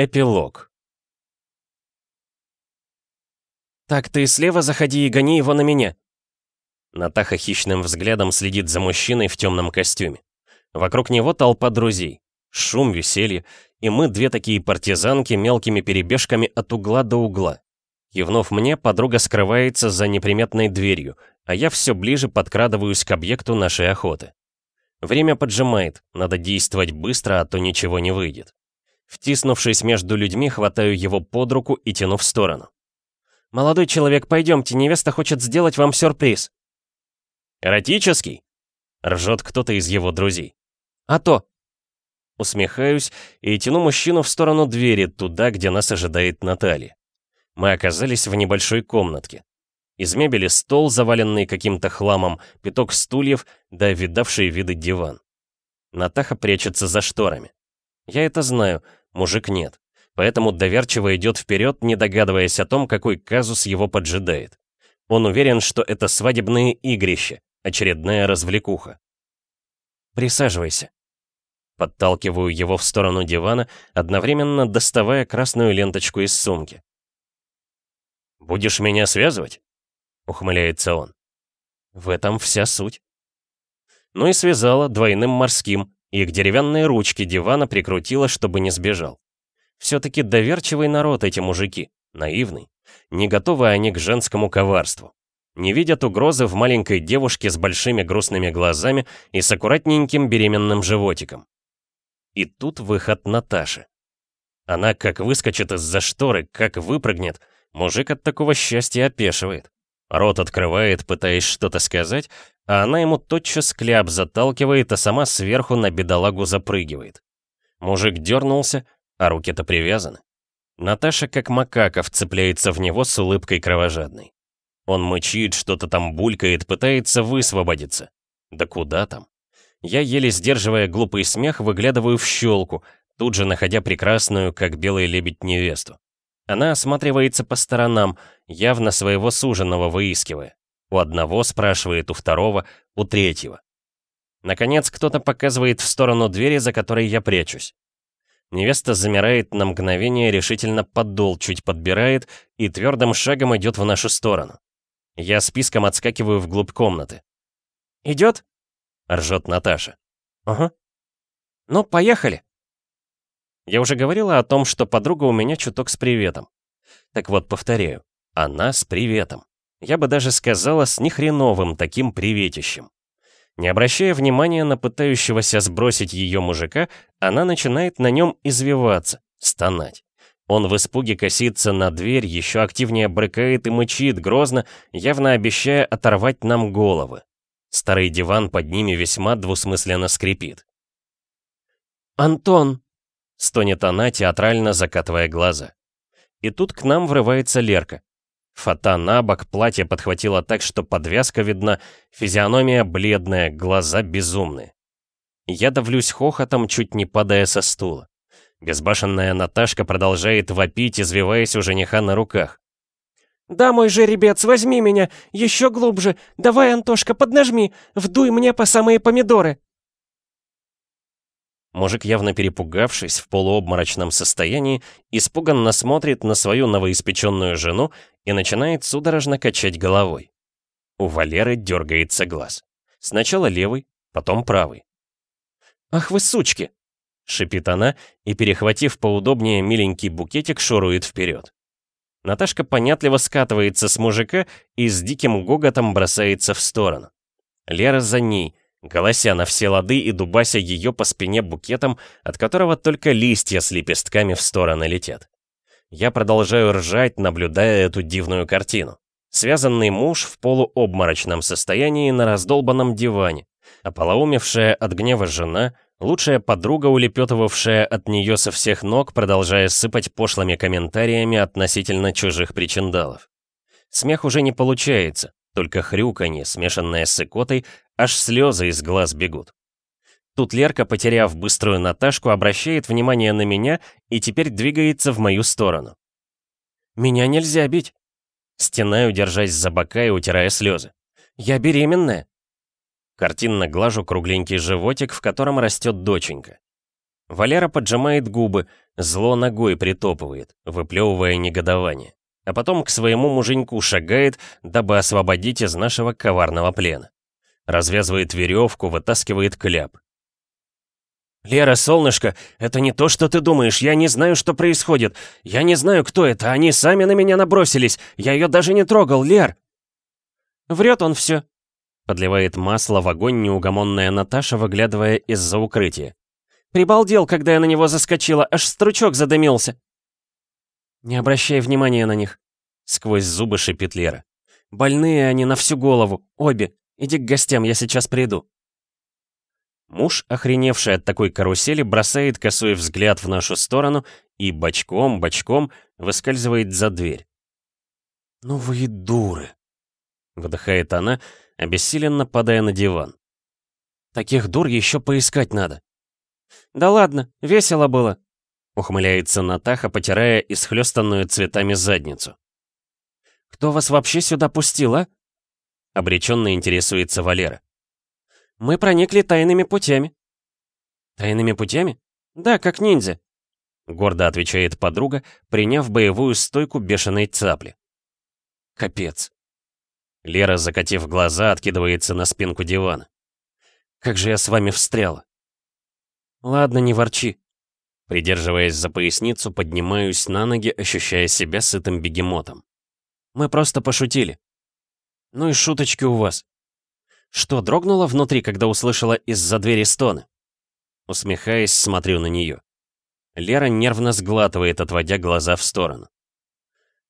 Эпилог. «Так ты слева заходи и гони его на меня!» Натаха хищным взглядом следит за мужчиной в темном костюме. Вокруг него толпа друзей. Шум, веселье. И мы, две такие партизанки, мелкими перебежками от угла до угла. Кивнув мне, подруга скрывается за неприметной дверью, а я все ближе подкрадываюсь к объекту нашей охоты. Время поджимает, надо действовать быстро, а то ничего не выйдет. Втиснувшись между людьми, хватаю его под руку и тяну в сторону. «Молодой человек, пойдемте, невеста хочет сделать вам сюрприз». «Эротический?» — ржет кто-то из его друзей. «А то!» Усмехаюсь и тяну мужчину в сторону двери, туда, где нас ожидает Наталья. Мы оказались в небольшой комнатке. Из мебели стол, заваленный каким-то хламом, пяток стульев, да видавший виды диван. Натаха прячется за шторами. Я это знаю, мужик нет. Поэтому доверчиво идет вперед, не догадываясь о том, какой казус его поджидает. Он уверен, что это свадебные игрища, очередная развлекуха. «Присаживайся», Подталкиваю его в сторону дивана, одновременно доставая красную ленточку из сумки. «Будешь меня связывать?» — ухмыляется он. В этом вся суть. Ну и связала двойным морским, и к деревянной ручке дивана прикрутила, чтобы не сбежал. Все-таки доверчивый народ эти мужики, наивный. Не готовы они к женскому коварству. Не видят угрозы в маленькой девушке с большими грустными глазами и с аккуратненьким беременным животиком. И тут выход Наташи. Она как выскочит из-за шторы, как выпрыгнет, мужик от такого счастья опешивает. Рот открывает, пытаясь что-то сказать, а она ему тотчас кляп заталкивает, а сама сверху на бедолагу запрыгивает. Мужик дернулся, а руки-то привязаны. Наташа как макака вцепляется в него с улыбкой кровожадной. Он мычит, что-то там булькает, пытается высвободиться. Да куда там? Я, еле сдерживая глупый смех, выглядываю в щелку, тут же находя прекрасную, как белый лебедь, невесту. Она осматривается по сторонам, явно своего суженого выискивая. У одного спрашивает, у второго, у третьего. Наконец, кто-то показывает в сторону двери, за которой я прячусь. Невеста замирает на мгновение, решительно поддол чуть подбирает и твердым шагом идет в нашу сторону. Я списком отскакиваю вглубь комнаты. «Идет?» Ржет Наташа. Ага. Ну, поехали. Я уже говорила о том, что подруга у меня чуток с приветом. Так вот, повторяю. Она с приветом. Я бы даже сказала, с нехреновым таким приветищем. Не обращая внимания на пытающегося сбросить ее мужика, она начинает на нем извиваться, стонать. Он в испуге косится на дверь, еще активнее брыкает и мычит грозно, явно обещая оторвать нам головы. Старый диван под ними весьма двусмысленно скрипит. «Антон!» — стонет она, театрально закатывая глаза. И тут к нам врывается Лерка. Фата на бок, платье подхватило так, что подвязка видна, физиономия бледная, глаза безумные. Я давлюсь хохотом, чуть не падая со стула. Безбашенная Наташка продолжает вопить, извиваясь у жениха на руках. «Да, мой жеребец, возьми меня! Еще глубже! Давай, Антошка, поднажми! Вдуй мне по самые помидоры!» Мужик, явно перепугавшись, в полуобморочном состоянии, испуганно смотрит на свою новоиспеченную жену и начинает судорожно качать головой. У Валеры дергается глаз. Сначала левый, потом правый. «Ах вы сучки!» — шипит она и, перехватив поудобнее миленький букетик, шурует вперед. Наташка понятливо скатывается с мужика и с диким гоготом бросается в сторону. Лера за ней, голося на все лады и дубася ее по спине букетом, от которого только листья с лепестками в стороны летят. Я продолжаю ржать, наблюдая эту дивную картину. Связанный муж в полуобморочном состоянии на раздолбанном диване, ополоумевшая от гнева жена — Лучшая подруга, улепетывавшая от нее со всех ног, продолжая сыпать пошлыми комментариями относительно чужих причиндалов. Смех уже не получается, только хрюканье, смешанное с икотой, аж слезы из глаз бегут. Тут Лерка, потеряв быструю Наташку, обращает внимание на меня и теперь двигается в мою сторону. «Меня нельзя бить!» Стенаю, держась за бока и утирая слезы. «Я беременная!» Картинно глажу кругленький животик, в котором растет доченька. Валера поджимает губы, зло ногой притопывает, выплевывая негодование. А потом к своему муженьку шагает, дабы освободить из нашего коварного плена. Развязывает веревку, вытаскивает кляп. «Лера, солнышко, это не то, что ты думаешь. Я не знаю, что происходит. Я не знаю, кто это. Они сами на меня набросились. Я ее даже не трогал, Лер!» «Врет он все», — подливает масло в огонь неугомонная Наташа, выглядывая из-за укрытия. «Прибалдел, когда я на него заскочила, аж стручок задымился». «Не обращай внимания на них», — сквозь зубы шипит Лера. «Больные они на всю голову, обе. Иди к гостям, я сейчас приду». Муж, охреневший от такой карусели, бросает косой взгляд в нашу сторону и бочком-бочком выскальзывает за дверь. «Ну вы и дуры!» — выдыхает она, обессиленно падая на диван. «Таких дур еще поискать надо». «Да ладно, весело было», — ухмыляется Натаха, потирая исхлестанную цветами задницу. «Кто вас вообще сюда пустил, а?» — обреченно интересуется Валера. Мы проникли тайными путями». «Тайными путями?» «Да, как ниндзя», — гордо отвечает подруга, приняв боевую стойку бешеной цапли. «Капец». Лера, закатив глаза, откидывается на спинку дивана. «Как же я с вами встряла?» «Ладно, не ворчи». Придерживаясь за поясницу, поднимаюсь на ноги, ощущая себя сытым бегемотом. «Мы просто пошутили». «Ну и шуточки у вас», что, дрогнуло внутри, когда услышала из-за двери стоны? Усмехаясь, смотрю на нее. Лера нервно сглатывает, отводя глаза в сторону.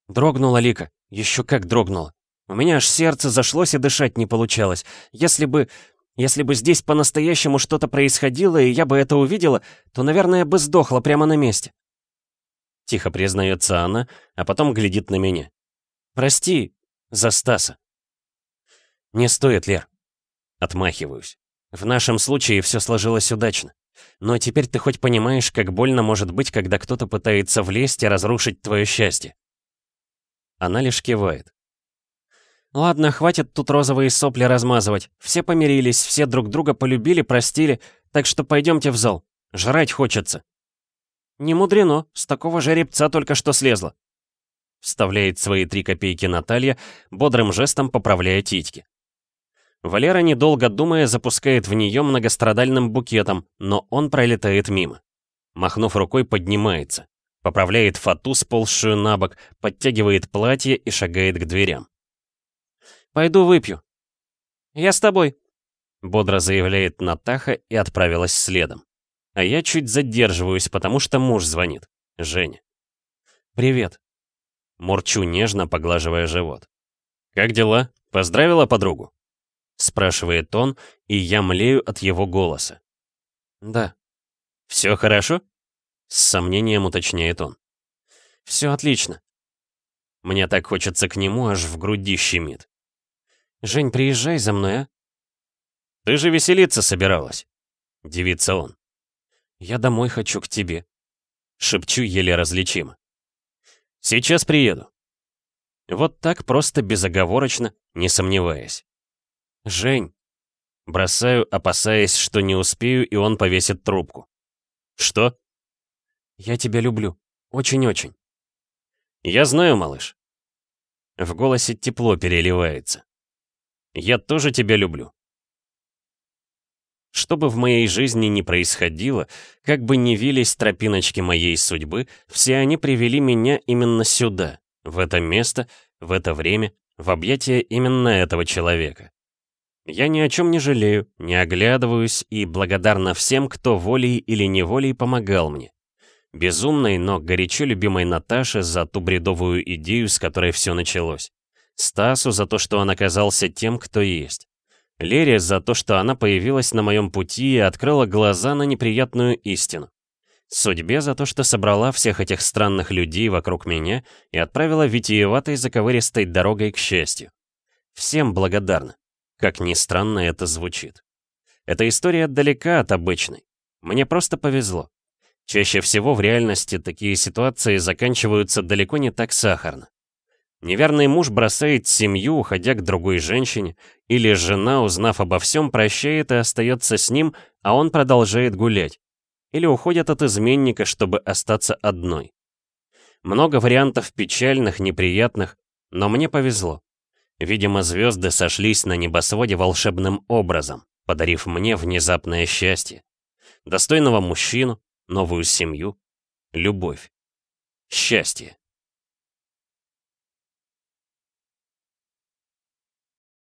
Дрогнула Лика, еще как дрогнула. У меня аж сердце зашлось и дышать не получалось. Если бы... Если бы здесь по-настоящему что-то происходило, и я бы это увидела, то, наверное, бы сдохла прямо на месте. Тихо признается она, а потом глядит на меня. Прости за Стаса. Не стоит, Лер. Отмахиваюсь. В нашем случае все сложилось удачно. Но теперь ты хоть понимаешь, как больно может быть, когда кто-то пытается влезть и разрушить твое счастье. Она лишь кивает. Ладно, хватит тут розовые сопли размазывать. Все помирились, все друг друга полюбили, простили, так что пойдемте в зал. Жрать хочется. Не мудрено, с такого жеребца только что слезла. Вставляет свои три копейки Наталья, бодрым жестом поправляя титьки. Валера, недолго думая, запускает в нее многострадальным букетом, но он пролетает мимо. Махнув рукой, поднимается. Поправляет фату, сползшую на бок, подтягивает платье и шагает к дверям. «Пойду выпью». «Я с тобой», — бодро заявляет Натаха и отправилась следом. А я чуть задерживаюсь, потому что муж звонит. Женя. «Привет». Мурчу нежно, поглаживая живот. «Как дела? Поздравила подругу?» Спрашивает он, и я млею от его голоса. «Да». «Все хорошо?» С сомнением уточняет он. «Все отлично». Мне так хочется к нему, аж в груди щемит. «Жень, приезжай за мной, а?» «Ты же веселиться собиралась», — девится он. «Я домой хочу к тебе», — шепчу еле различимо. «Сейчас приеду». Вот так просто безоговорочно, не сомневаясь. «Жень!» Бросаю, опасаясь, что не успею, и он повесит трубку. «Что?» «Я тебя люблю. Очень-очень». «Я знаю, малыш». В голосе тепло переливается. «Я тоже тебя люблю». Что бы в моей жизни ни происходило, как бы ни вились тропиночки моей судьбы, все они привели меня именно сюда, в это место, в это время, в объятия именно этого человека. Я ни о чем не жалею, не оглядываюсь и благодарна всем, кто волей или неволей помогал мне. Безумной, но горячо любимой Наташе за ту бредовую идею, с которой все началось. Стасу за то, что он оказался тем, кто есть. Лере за то, что она появилась на моем пути и открыла глаза на неприятную истину. Судьбе за то, что собрала всех этих странных людей вокруг меня и отправила витиеватой заковыристой дорогой к счастью. Всем благодарна. Как ни странно это звучит. Эта история далека от обычной. Мне просто повезло. Чаще всего в реальности такие ситуации заканчиваются далеко не так сахарно. Неверный муж бросает семью, уходя к другой женщине, или жена, узнав обо всем, прощает и остается с ним, а он продолжает гулять. или уходят от изменника, чтобы остаться одной. Много вариантов печальных, неприятных, но мне повезло. Видимо, звезды сошлись на небосводе волшебным образом, подарив мне внезапное счастье. Достойного мужчину, новую семью, любовь. Счастье.